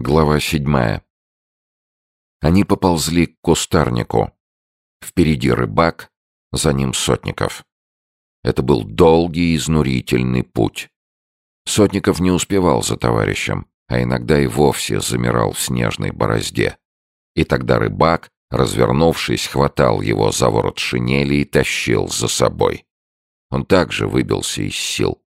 Глава седьмая. Они поползли к кустарнику. Впереди рыбак, за ним Сотников. Это был долгий, изнурительный путь. Сотников не успевал за товарищем, а иногда и вовсе замирал в снежной борозде. И тогда рыбак, развернувшись, хватал его за ворот шинели и тащил за собой. Он также выбился из сил.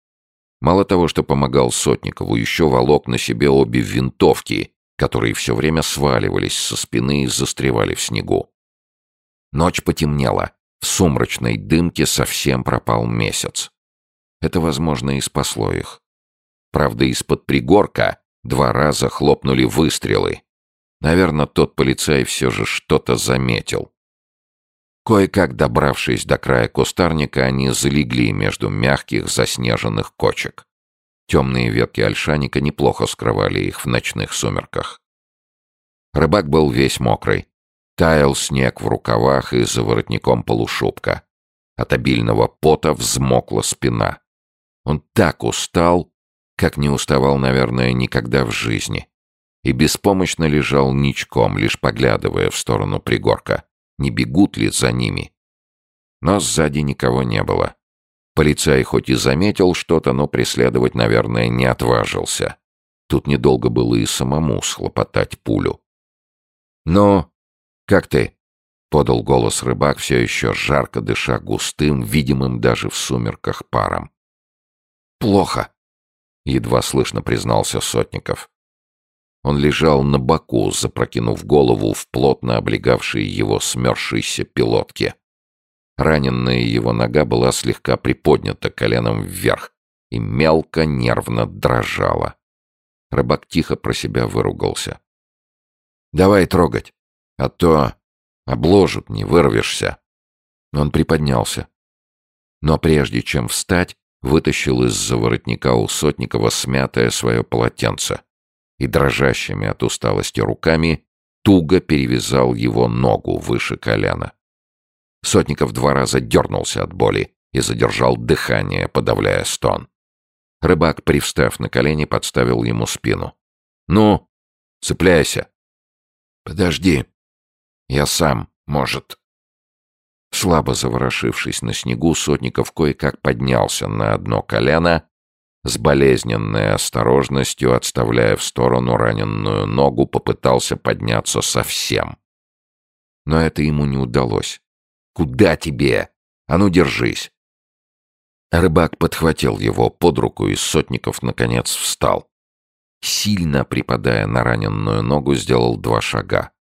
Мало того, что помогал Сотникову, еще волок на себе обе винтовки, которые все время сваливались со спины и застревали в снегу. Ночь потемнела. В сумрачной дымке совсем пропал месяц. Это, возможно, и спасло их. Правда, из-под пригорка два раза хлопнули выстрелы. Наверное, тот полицай все же что-то заметил. Кое-как добравшись до края кустарника, они залегли между мягких заснеженных кочек. Темные ветки ольшаника неплохо скрывали их в ночных сумерках. Рыбак был весь мокрый. Таял снег в рукавах и за воротником полушубка. От обильного пота взмокла спина. Он так устал, как не уставал, наверное, никогда в жизни. И беспомощно лежал ничком, лишь поглядывая в сторону пригорка не бегут ли за ними. Но сзади никого не было. Полицай хоть и заметил что-то, но преследовать, наверное, не отважился. Тут недолго было и самому схлопотать пулю. «Ну, как ты?» — подал голос рыбак, все еще жарко дыша густым, видимым даже в сумерках паром. «Плохо», — едва слышно признался Сотников. Он лежал на боку, запрокинув голову в плотно облегавшей его смерзшейся пилотке. Раненная его нога была слегка приподнята коленом вверх и мелко нервно дрожала. Рыбак тихо про себя выругался. «Давай трогать, а то обложат, не вырвешься». Он приподнялся. Но прежде чем встать, вытащил из-за воротника у Сотникова смятое свое полотенце и дрожащими от усталости руками туго перевязал его ногу выше колена. Сотников два раза дернулся от боли и задержал дыхание, подавляя стон. Рыбак, привстав на колени, подставил ему спину. «Ну, цепляйся!» «Подожди, я сам, может...» Слабо заворошившись на снегу, Сотников кое-как поднялся на одно колено с болезненной осторожностью, отставляя в сторону раненую ногу, попытался подняться совсем. Но это ему не удалось. «Куда тебе? А ну, держись!» Рыбак подхватил его под руку и Сотников, наконец, встал. Сильно припадая на раненую ногу, сделал два шага.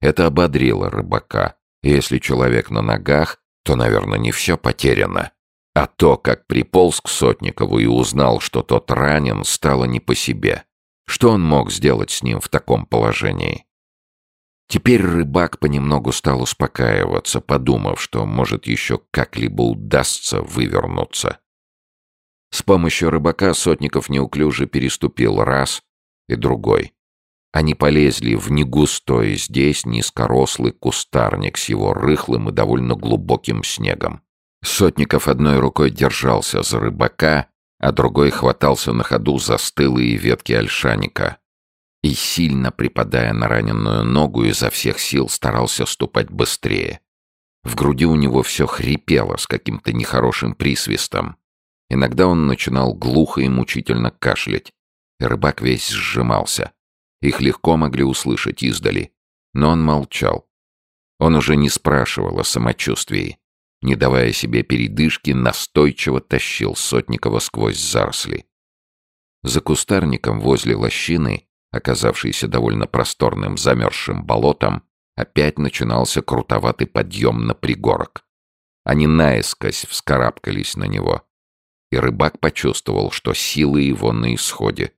Это ободрило рыбака. если человек на ногах, то, наверное, не все потеряно. А то, как приполз к Сотникову и узнал, что тот ранен, стало не по себе. Что он мог сделать с ним в таком положении? Теперь рыбак понемногу стал успокаиваться, подумав, что, может, еще как-либо удастся вывернуться. С помощью рыбака Сотников неуклюже переступил раз и другой. Они полезли в негустой здесь низкорослый кустарник с его рыхлым и довольно глубоким снегом. Сотников одной рукой держался за рыбака, а другой хватался на ходу за стылые ветки ольшаника. И, сильно припадая на раненую ногу, изо всех сил старался ступать быстрее. В груди у него все хрипело с каким-то нехорошим присвистом. Иногда он начинал глухо и мучительно кашлять, и рыбак весь сжимался. Их легко могли услышать издали, но он молчал. Он уже не спрашивал о самочувствии не давая себе передышки, настойчиво тащил Сотникова сквозь заросли. За кустарником возле лощины, оказавшейся довольно просторным замерзшим болотом, опять начинался крутоватый подъем на пригорок. Они наискось вскарабкались на него, и рыбак почувствовал, что силы его на исходе.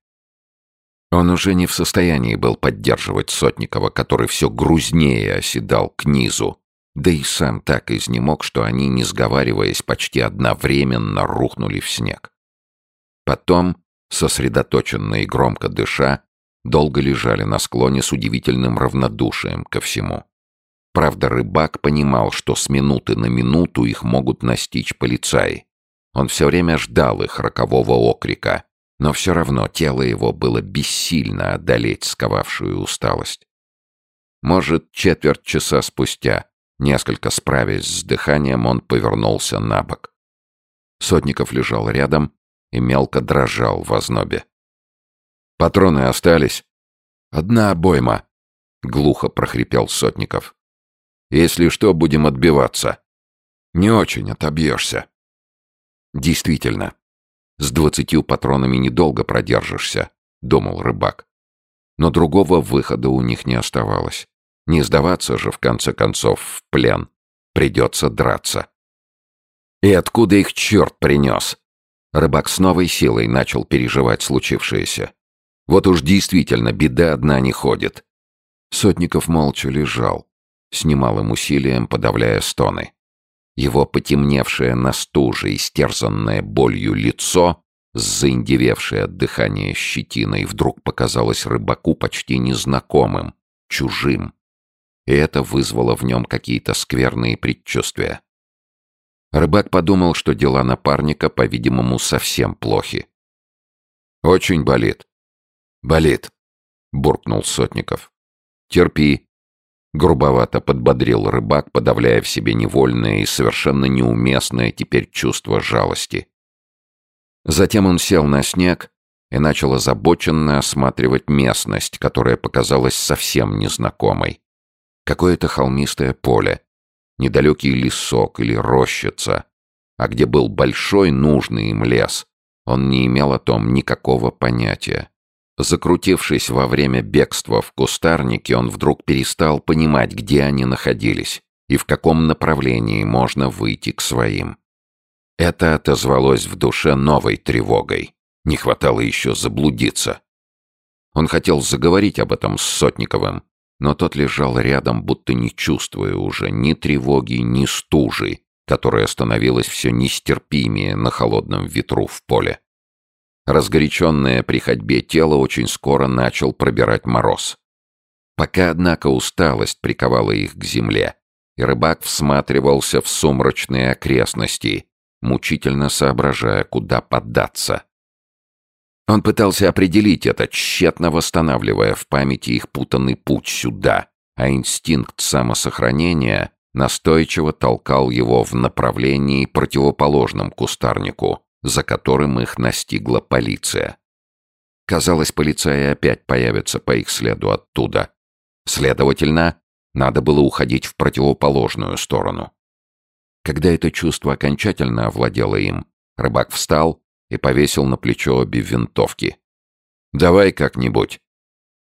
Он уже не в состоянии был поддерживать Сотникова, который все грузнее оседал к низу, да и сам так изнемог, что они, не сговариваясь, почти одновременно рухнули в снег. Потом, сосредоточенно и громко дыша, долго лежали на склоне с удивительным равнодушием ко всему. Правда, рыбак понимал, что с минуты на минуту их могут настичь полицаи. Он все время ждал их рокового окрика, Но все равно тело его было бессильно одолеть сковавшую усталость. Может, четверть часа спустя, несколько справясь с дыханием, он повернулся на бок. Сотников лежал рядом и мелко дрожал в ознобе. «Патроны остались?» «Одна обойма», — глухо прохрипел Сотников. «Если что, будем отбиваться». «Не очень отобьешься». «Действительно, с двадцатью патронами недолго продержишься», — думал рыбак. Но другого выхода у них не оставалось. Не сдаваться же, в конце концов, в плен. Придется драться. И откуда их черт принес? Рыбак с новой силой начал переживать случившееся. Вот уж действительно беда одна не ходит. Сотников молча лежал, с немалым усилием подавляя стоны. Его потемневшее на стуже, истерзанное болью лицо, заиндевевшее от дыхания щетиной, вдруг показалось рыбаку почти незнакомым, чужим. И это вызвало в нем какие-то скверные предчувствия. Рыбак подумал, что дела напарника, по-видимому, совсем плохи. «Очень болит», «Болит», — буркнул Сотников. «Терпи», — грубовато подбодрил рыбак, подавляя в себе невольное и совершенно неуместное теперь чувство жалости. Затем он сел на снег и начал озабоченно осматривать местность, которая показалась совсем незнакомой. Какое-то холмистое поле, недалекий лесок или рощица, а где был большой нужный им лес, он не имел о том никакого понятия. Закрутившись во время бегства в кустарнике, он вдруг перестал понимать, где они находились и в каком направлении можно выйти к своим. Это отозвалось в душе новой тревогой. Не хватало еще заблудиться. Он хотел заговорить об этом с Сотниковым, но тот лежал рядом, будто не чувствуя уже ни тревоги, ни стужи, которая становилась все нестерпимее на холодном ветру в поле. Разгоряченное при ходьбе тело очень скоро начал пробирать мороз. Пока, однако, усталость приковала их к земле, и рыбак всматривался в сумрачные окрестности, мучительно соображая, куда поддаться. Он пытался определить это, тщетно восстанавливая в памяти их путанный путь сюда, а инстинкт самосохранения настойчиво толкал его в направлении противоположном кустарнику, за которым их настигла полиция. Казалось, полицаи опять появятся по их следу оттуда. Следовательно, надо было уходить в противоположную сторону. Когда это чувство окончательно овладело им, рыбак встал и повесил на плечо обе винтовки. «Давай как-нибудь».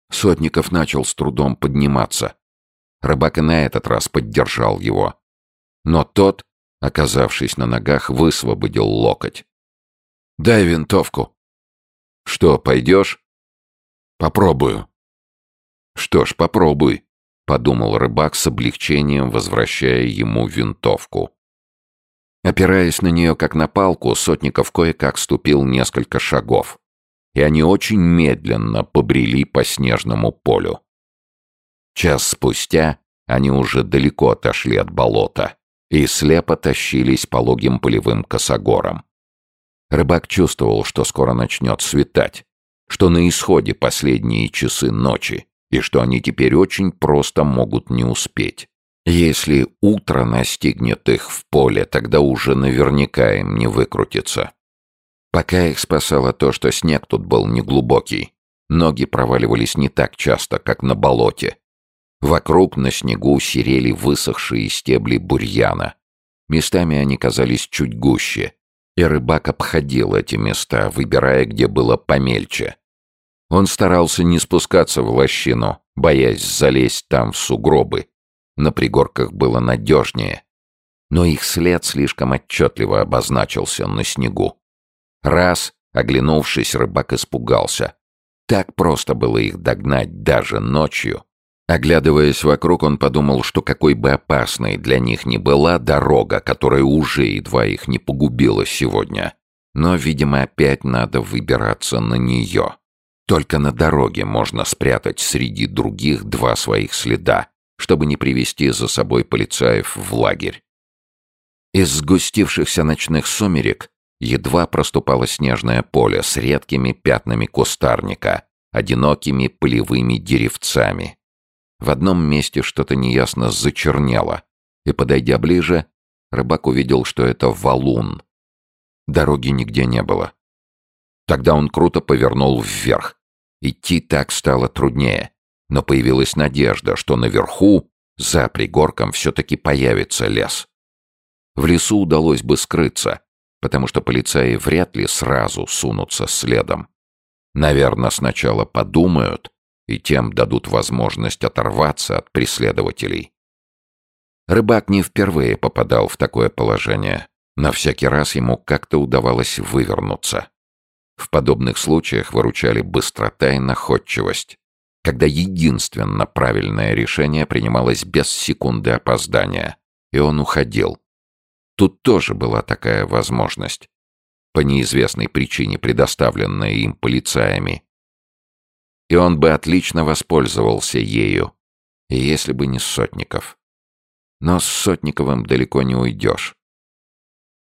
Сотников начал с трудом подниматься. Рыбак и на этот раз поддержал его. Но тот, оказавшись на ногах, высвободил локоть. Дай винтовку. Что, пойдешь? Попробую. Что ж, попробуй, подумал рыбак с облегчением, возвращая ему винтовку. Опираясь на нее как на палку, Сотников кое-как ступил несколько шагов, и они очень медленно побрели по снежному полю. Час спустя они уже далеко отошли от болота и слепо тащились пологим полевым косогором. Рыбак чувствовал, что скоро начнет светать, что на исходе последние часы ночи, и что они теперь очень просто могут не успеть. Если утро настигнет их в поле, тогда уже наверняка им не выкрутиться. Пока их спасало то, что снег тут был неглубокий. Ноги проваливались не так часто, как на болоте. Вокруг на снегу серели высохшие стебли бурьяна. Местами они казались чуть гуще, и рыбак обходил эти места, выбирая, где было помельче. Он старался не спускаться в лощину, боясь залезть там в сугробы. На пригорках было надежнее. Но их след слишком отчетливо обозначился на снегу. Раз, оглянувшись, рыбак испугался. Так просто было их догнать даже ночью. Оглядываясь вокруг, он подумал, что какой бы опасной для них ни была дорога, которая уже едва их не погубила сегодня. Но, видимо, опять надо выбираться на нее. Только на дороге можно спрятать среди других два своих следа, чтобы не привести за собой полицаев в лагерь. Из сгустившихся ночных сумерек едва проступало снежное поле с редкими пятнами кустарника, одинокими полевыми деревцами. В одном месте что-то неясно зачернело, и, подойдя ближе, рыбак увидел, что это валун. Дороги нигде не было. Тогда он круто повернул вверх. Идти так стало труднее, но появилась надежда, что наверху, за пригорком, все-таки появится лес. В лесу удалось бы скрыться, потому что полицаи вряд ли сразу сунутся следом. Наверное, сначала подумают, и тем дадут возможность оторваться от преследователей. Рыбак не впервые попадал в такое положение. На всякий раз ему как-то удавалось вывернуться. В подобных случаях выручали быстрота и находчивость, когда единственно правильное решение принималось без секунды опоздания, и он уходил. Тут тоже была такая возможность, по неизвестной причине предоставленная им полицаями. И он бы отлично воспользовался ею, если бы не Сотников. Но с Сотниковым далеко не уйдешь.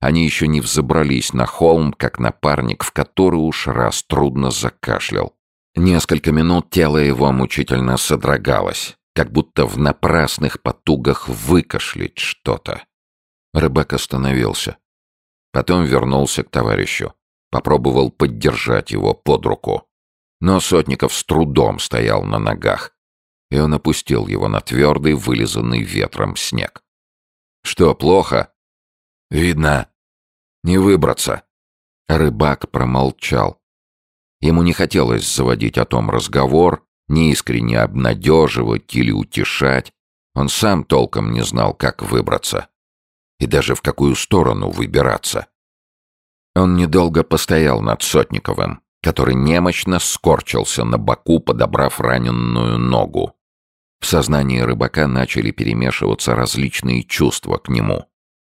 Они еще не взобрались на холм, как напарник, в который уж раз трудно закашлял. Несколько минут тело его мучительно содрогалось, как будто в напрасных потугах выкашлять что-то. Рыбак остановился. Потом вернулся к товарищу. Попробовал поддержать его под руку. Но Сотников с трудом стоял на ногах, и он опустил его на твердый, вылизанный ветром снег. «Что, плохо?» «Видно. Не выбраться». Рыбак промолчал. Ему не хотелось заводить о том разговор, неискренне обнадеживать или утешать. Он сам толком не знал, как выбраться и даже в какую сторону выбираться. Он недолго постоял над Сотниковым, который немощно скорчился на боку, подобрав раненую ногу. В сознании рыбака начали перемешиваться различные чувства к нему.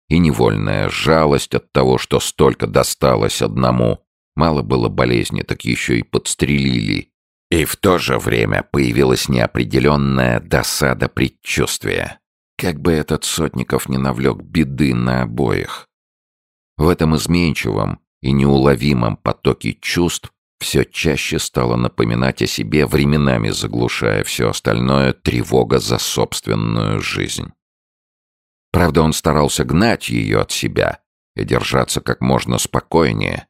И невольная жалость от того, что столько досталось одному. Мало было болезни, так еще и подстрелили. И в то же время появилась неопределенная досада предчувствия. Как бы этот Сотников не навлек беды на обоих. В этом изменчивом и неуловимом потоке чувств все чаще стало напоминать о себе, временами заглушая все остальное, тревога за собственную жизнь. Правда, он старался гнать ее от себя и держаться как можно спокойнее.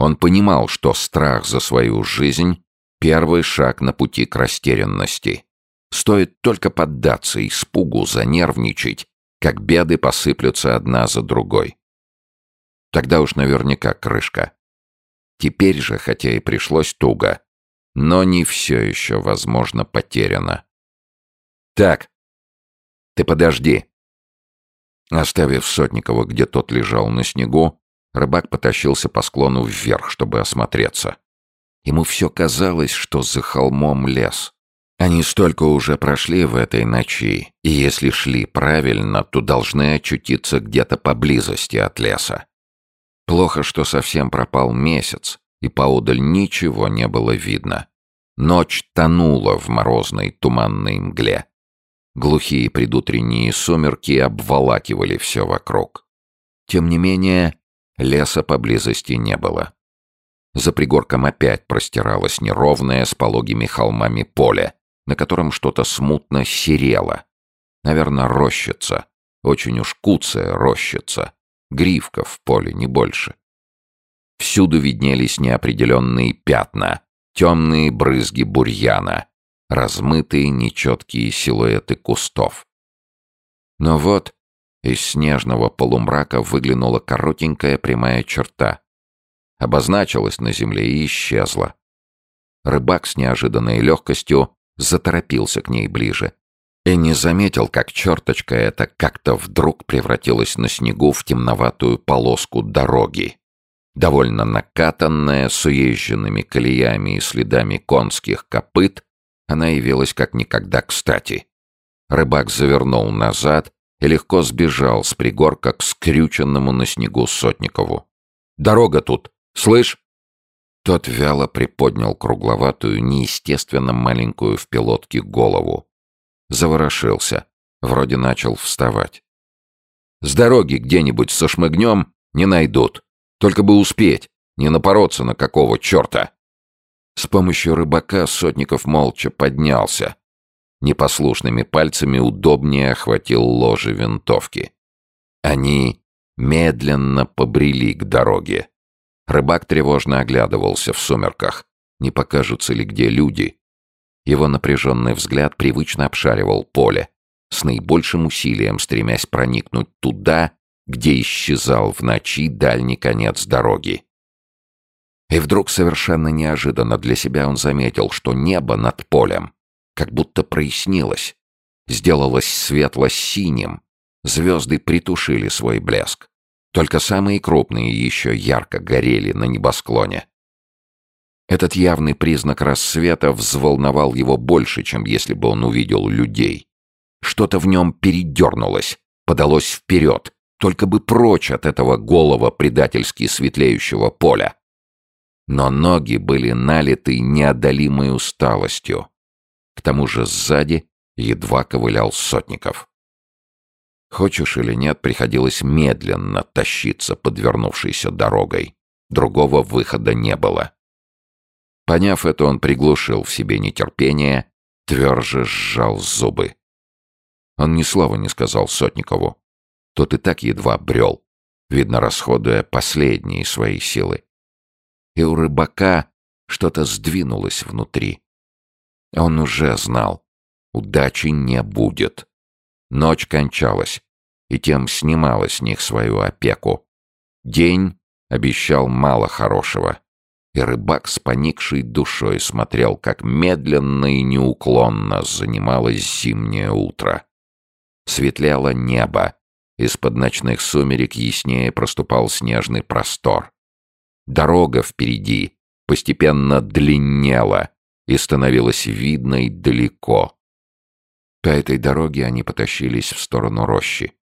Он понимал, что страх за свою жизнь — первый шаг на пути к растерянности. Стоит только поддаться испугу, занервничать, как беды посыплются одна за другой. Тогда уж наверняка крышка. Теперь же, хотя и пришлось туго, но не все еще, возможно, потеряно. «Так, ты подожди». Оставив Сотникова, где тот лежал на снегу, рыбак потащился по склону вверх, чтобы осмотреться. Ему все казалось, что за холмом лес. Они столько уже прошли в этой ночи, и если шли правильно, то должны очутиться где-то поблизости от леса. Плохо, что совсем пропал месяц, и поодаль ничего не было видно. Ночь тонула в морозной туманной мгле. Глухие предутренние сумерки обволакивали все вокруг. Тем не менее, леса поблизости не было. За пригорком опять простиралось неровное с пологими холмами поле, на котором что-то смутно серело. Наверное, рощица. Очень уж куцая рощица. Гривка в поле, не больше. Всюду виднелись неопределенные пятна, темные брызги бурьяна, размытые нечеткие силуэты кустов. Но вот из снежного полумрака выглянула коротенькая прямая черта. Обозначилась на земле и исчезла. Рыбак с неожиданной легкостью заторопился к ней ближе. И не заметил, как черточка эта как-то вдруг превратилась на снегу в темноватую полоску дороги. Довольно накатанная, с уезженными колеями и следами конских копыт, она явилась как никогда кстати. Рыбак завернул назад и легко сбежал с пригорка к скрюченному на снегу Сотникову. «Дорога тут! Слышь?» Тот вяло приподнял кругловатую, неестественно маленькую в пилотке голову. Заворошился. Вроде начал вставать. «С дороги где-нибудь со шмыгнем не найдут. Только бы успеть, не напороться на какого черта. С помощью рыбака Сотников молча поднялся. Непослушными пальцами удобнее охватил ложе винтовки. Они медленно побрели к дороге. Рыбак тревожно оглядывался в сумерках. Не покажутся ли где люди? Его напряженный взгляд привычно обшаривал поле, с наибольшим усилием стремясь проникнуть туда, где исчезал в ночи дальний конец дороги. И вдруг совершенно неожиданно для себя он заметил, что небо над полем как будто прояснилось, сделалось светло-синим, звезды притушили свой блеск. Только самые крупные еще ярко горели на небосклоне. Этот явный признак рассвета взволновал его больше, чем если бы он увидел людей. Что-то в нем передернулось, подалось вперед, только бы прочь от этого голого предательски светлеющего поля. Но ноги были налиты неодолимой усталостью. К тому же сзади едва ковылял сотников. Хочешь или нет, приходилось медленно тащиться подвернувшейся дорогой. Другого выхода не было. Поняв это, он приглушил в себе нетерпение, тверже сжал зубы. Он ни слова не сказал Сотникову. Тот и так едва брел, видно, расходуя последние свои силы. И у рыбака что-то сдвинулось внутри. Он уже знал, удачи не будет. Ночь кончалась, и тем снимала с них свою опеку. День обещал мало хорошего, и рыбак с поникшей душой смотрел, как медленно и неуклонно занималось зимнее утро. Светлело небо, из-под ночных сумерек яснее проступал снежный простор. Дорога впереди постепенно длиннела и становилась видной далеко. По этой дороге они потащились в сторону рощи.